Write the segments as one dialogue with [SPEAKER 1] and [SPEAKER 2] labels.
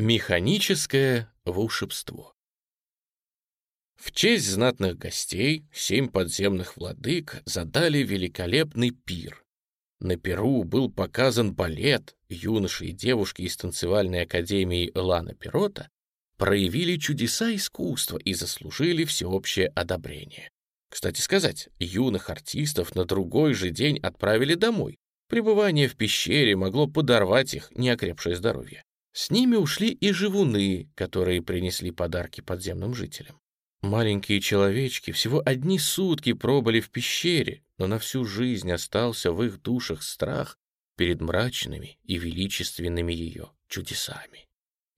[SPEAKER 1] Механическое волшебство. В честь знатных гостей семь подземных владык задали великолепный пир. На пиру был показан балет, юноши и девушки из танцевальной академии Лана Пирота проявили чудеса искусства и заслужили всеобщее одобрение. Кстати сказать, юных артистов на другой же день отправили домой. Пребывание в пещере могло подорвать их неокрепшее здоровье. С ними ушли и живуны, которые принесли подарки подземным жителям. Маленькие человечки всего одни сутки пробыли в пещере, но на всю жизнь остался в их душах страх перед мрачными и величественными ее чудесами.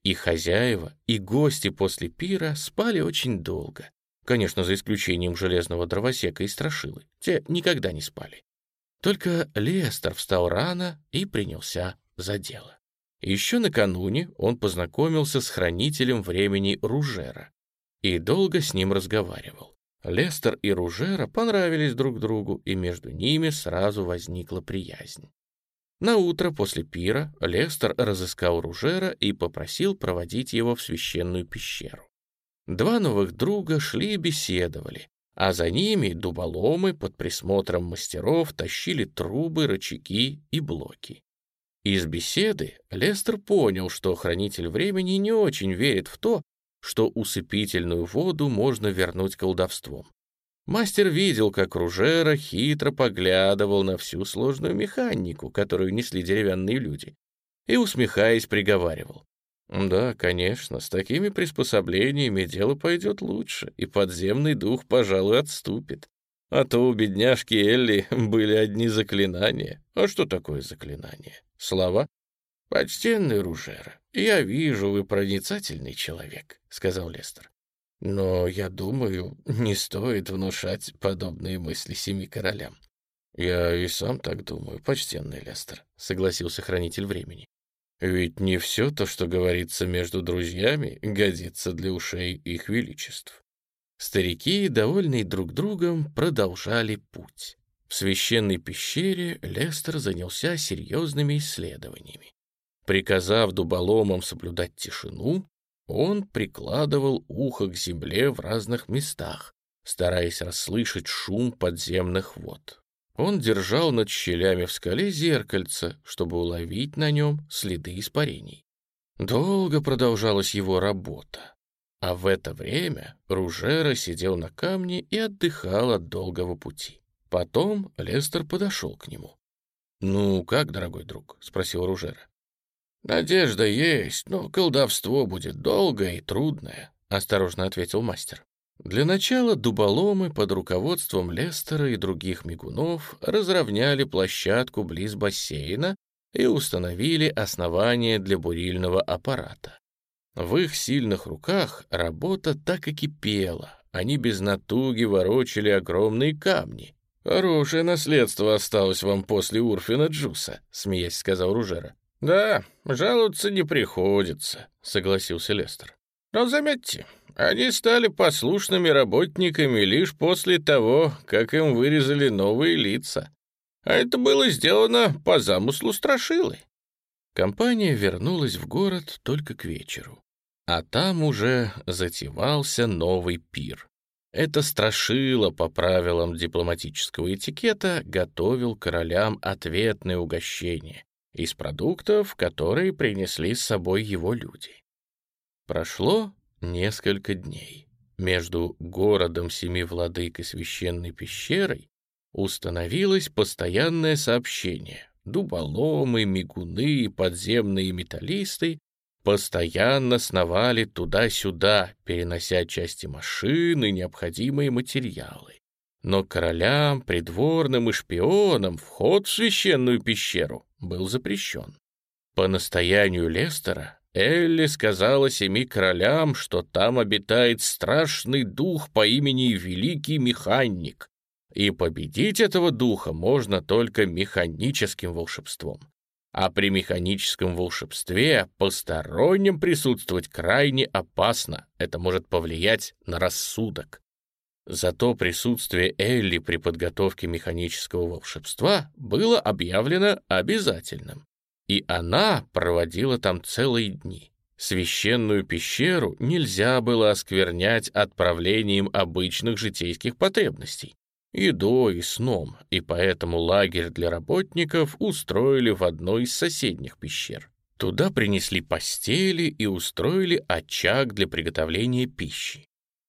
[SPEAKER 1] И хозяева, и гости после пира спали очень долго. Конечно, за исключением железного дровосека и страшилы. Те никогда не спали. Только Лестер встал рано и принялся за дело. Еще накануне он познакомился с хранителем времени Ружера и долго с ним разговаривал. Лестер и Ружера понравились друг другу, и между ними сразу возникла приязнь. На утро после пира Лестер разыскал Ружера и попросил проводить его в священную пещеру. Два новых друга шли и беседовали, а за ними дуболомы под присмотром мастеров тащили трубы, рычаги и блоки. Из беседы Лестер понял, что хранитель времени не очень верит в то, что усыпительную воду можно вернуть колдовством. Мастер видел, как Ружера хитро поглядывал на всю сложную механику, которую несли деревянные люди, и, усмехаясь, приговаривал. «Да, конечно, с такими приспособлениями дело пойдет лучше, и подземный дух, пожалуй, отступит. А то у бедняжки Элли были одни заклинания. А что такое заклинание? Слова? «Почтенный Ружера, я вижу, вы проницательный человек», — сказал Лестер. «Но, я думаю, не стоит внушать подобные мысли семи королям». «Я и сам так думаю, почтенный Лестер», — согласился хранитель времени. «Ведь не все то, что говорится между друзьями, годится для ушей их величеств». Старики, довольные друг другом, продолжали путь. В священной пещере Лестер занялся серьезными исследованиями. Приказав дуболомам соблюдать тишину, он прикладывал ухо к земле в разных местах, стараясь расслышать шум подземных вод. Он держал над щелями в скале зеркальце, чтобы уловить на нем следы испарений. Долго продолжалась его работа, а в это время Ружера сидел на камне и отдыхал от долгого пути. Потом Лестер подошел к нему. «Ну как, дорогой друг?» — спросил Ружера. «Надежда есть, но колдовство будет долгое и трудное», — осторожно ответил мастер. Для начала дуболомы под руководством Лестера и других мигунов разровняли площадку близ бассейна и установили основание для бурильного аппарата. В их сильных руках работа так и кипела, они без натуги ворочали огромные камни. «Хорошее наследство осталось вам после Урфина Джуса», — смеясь сказал Ружера. «Да, жаловаться не приходится», — согласился Лестер. «Но заметьте, они стали послушными работниками лишь после того, как им вырезали новые лица. А это было сделано по замыслу Страшилы». Компания вернулась в город только к вечеру. А там уже затевался новый пир. Это Страшила по правилам дипломатического этикета готовил королям ответное угощение, из продуктов, которые принесли с собой его люди. Прошло несколько дней. Между городом Семи Владык и Священной пещерой установилось постоянное сообщение. Дуболомы, мигуны, подземные металлисты постоянно сновали туда-сюда, перенося части машин и необходимые материалы. Но королям, придворным и шпионам вход в священную пещеру был запрещен. По настоянию Лестера Элли сказала семи королям, что там обитает страшный дух по имени Великий Механик, и победить этого духа можно только механическим волшебством. А при механическом волшебстве посторонним присутствовать крайне опасно, это может повлиять на рассудок. Зато присутствие Элли при подготовке механического волшебства было объявлено обязательным. И она проводила там целые дни. Священную пещеру нельзя было осквернять отправлением обычных житейских потребностей, едой и сном, и поэтому лагерь для работников устроили в одной из соседних пещер. Туда принесли постели и устроили очаг для приготовления пищи.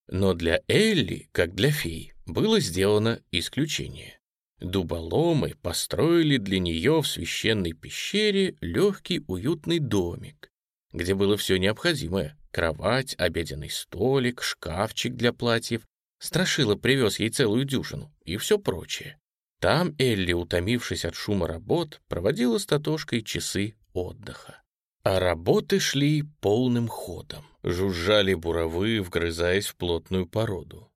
[SPEAKER 1] Но для Элли, как для феи, было сделано исключение. Дуболомы построили для нее в священной пещере легкий уютный домик, где было все необходимое — кровать, обеденный столик, шкафчик для платьев. Страшила привез ей целую дюжину и все прочее. Там Элли, утомившись от шума работ, проводила с Татошкой часы отдыха. А работы шли полным ходом. Жужжали буровы, вгрызаясь в плотную породу.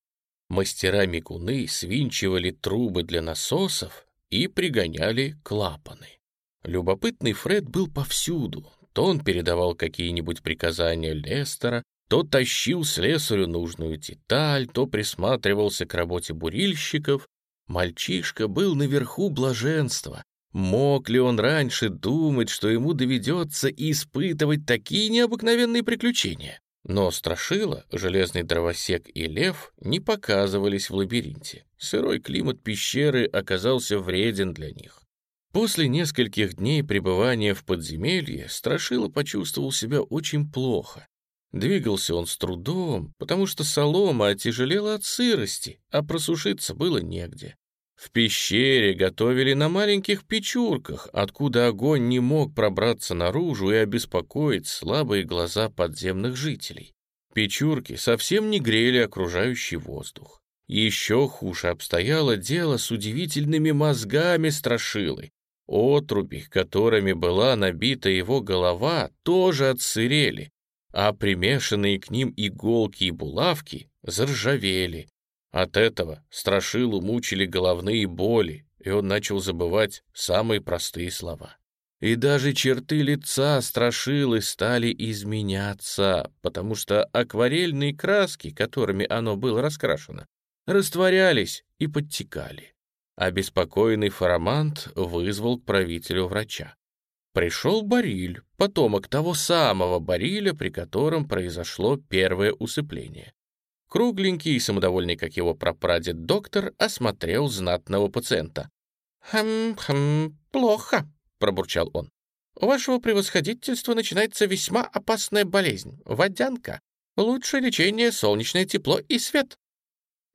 [SPEAKER 1] Мастера-мигуны свинчивали трубы для насосов и пригоняли клапаны. Любопытный Фред был повсюду, то он передавал какие-нибудь приказания Лестера, то тащил слесарю нужную деталь, то присматривался к работе бурильщиков. Мальчишка был наверху блаженства. Мог ли он раньше думать, что ему доведется испытывать такие необыкновенные приключения? Но Страшила, Железный Дровосек и Лев не показывались в лабиринте. Сырой климат пещеры оказался вреден для них. После нескольких дней пребывания в подземелье Страшила почувствовал себя очень плохо. Двигался он с трудом, потому что солома отяжелела от сырости, а просушиться было негде. В пещере готовили на маленьких печурках, откуда огонь не мог пробраться наружу и обеспокоить слабые глаза подземных жителей. Печурки совсем не грели окружающий воздух. Еще хуже обстояло дело с удивительными мозгами страшилы, Отруби, которыми была набита его голова, тоже отсырели, а примешанные к ним иголки и булавки заржавели. От этого Страшилу мучили головные боли, и он начал забывать самые простые слова. И даже черты лица Страшилы стали изменяться, потому что акварельные краски, которыми оно было раскрашено, растворялись и подтекали. Обеспокоенный Фарамант вызвал к правителю врача. Пришел Бариль, потомок того самого Бариля, при котором произошло первое усыпление. Кругленький и самодовольный, как его прапрадед доктор, осмотрел знатного пациента. «Хм-хм, плохо», — пробурчал он. «У вашего превосходительства начинается весьма опасная болезнь — водянка. Лучшее лечение — солнечное тепло и свет.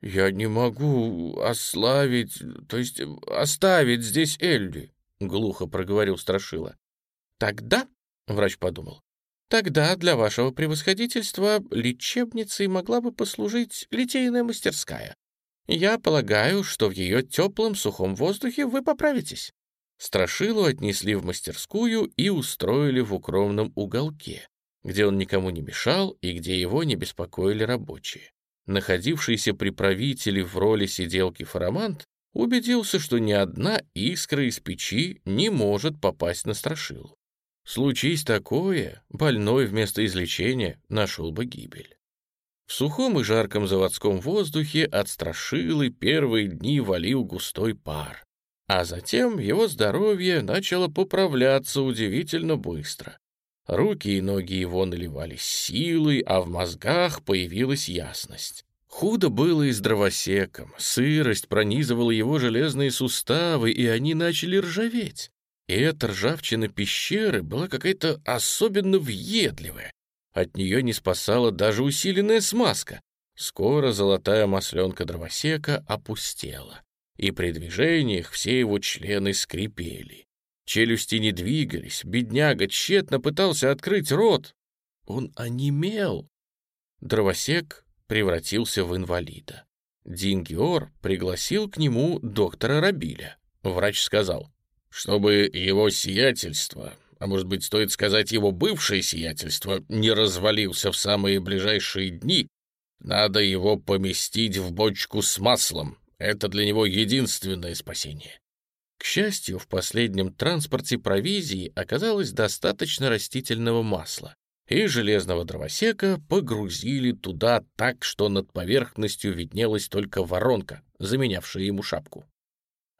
[SPEAKER 1] «Я не могу ославить, то есть оставить здесь Элли», — глухо проговорил Страшила. «Тогда», — врач подумал, «тогда для вашего превосходительства лечебницей могла бы послужить литейная мастерская. Я полагаю, что в ее теплом сухом воздухе вы поправитесь». Страшилу отнесли в мастерскую и устроили в укромном уголке, где он никому не мешал и где его не беспокоили рабочие находившийся при правителе в роли сиделки Фарамант, убедился, что ни одна искра из печи не может попасть на страшилу. Случись такое, больной вместо излечения нашел бы гибель. В сухом и жарком заводском воздухе от страшилы первые дни валил густой пар, а затем его здоровье начало поправляться удивительно быстро. Руки и ноги его наливались силой, а в мозгах появилась ясность. Худо было и с дровосеком, сырость пронизывала его железные суставы, и они начали ржаветь. И эта ржавчина пещеры была какая-то особенно въедливая. От нее не спасала даже усиленная смазка. Скоро золотая масленка дровосека опустела, и при движениях все его члены скрипели. Челюсти не двигались, бедняга тщетно пытался открыть рот. Он онемел. Дровосек превратился в инвалида. Дингиор пригласил к нему доктора Рабиля. Врач сказал, чтобы его сиятельство, а может быть, стоит сказать его бывшее сиятельство, не развалился в самые ближайшие дни, надо его поместить в бочку с маслом. Это для него единственное спасение. К счастью, в последнем транспорте провизии оказалось достаточно растительного масла, и железного дровосека погрузили туда так, что над поверхностью виднелась только воронка, заменявшая ему шапку.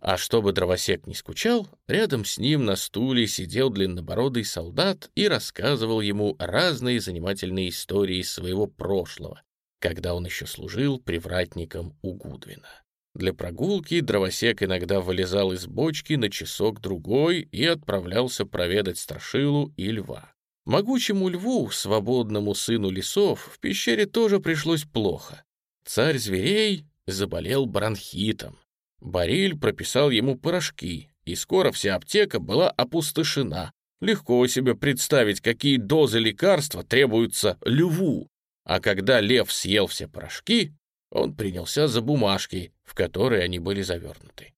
[SPEAKER 1] А чтобы дровосек не скучал, рядом с ним на стуле сидел длиннобородый солдат и рассказывал ему разные занимательные истории своего прошлого, когда он еще служил привратником у Гудвина. Для прогулки дровосек иногда вылезал из бочки на часок-другой и отправлялся проведать страшилу и льва. Могучему льву, свободному сыну лесов, в пещере тоже пришлось плохо. Царь зверей заболел бронхитом. Бариль прописал ему порошки, и скоро вся аптека была опустошена. Легко себе представить, какие дозы лекарства требуются льву. А когда лев съел все порошки, он принялся за бумажки, в которые они были завернуты.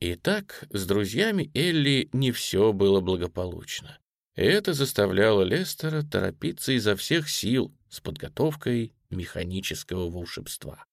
[SPEAKER 1] Итак, с друзьями Элли не все было благополучно. Это заставляло Лестера торопиться изо всех сил с подготовкой механического волшебства.